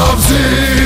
of thee.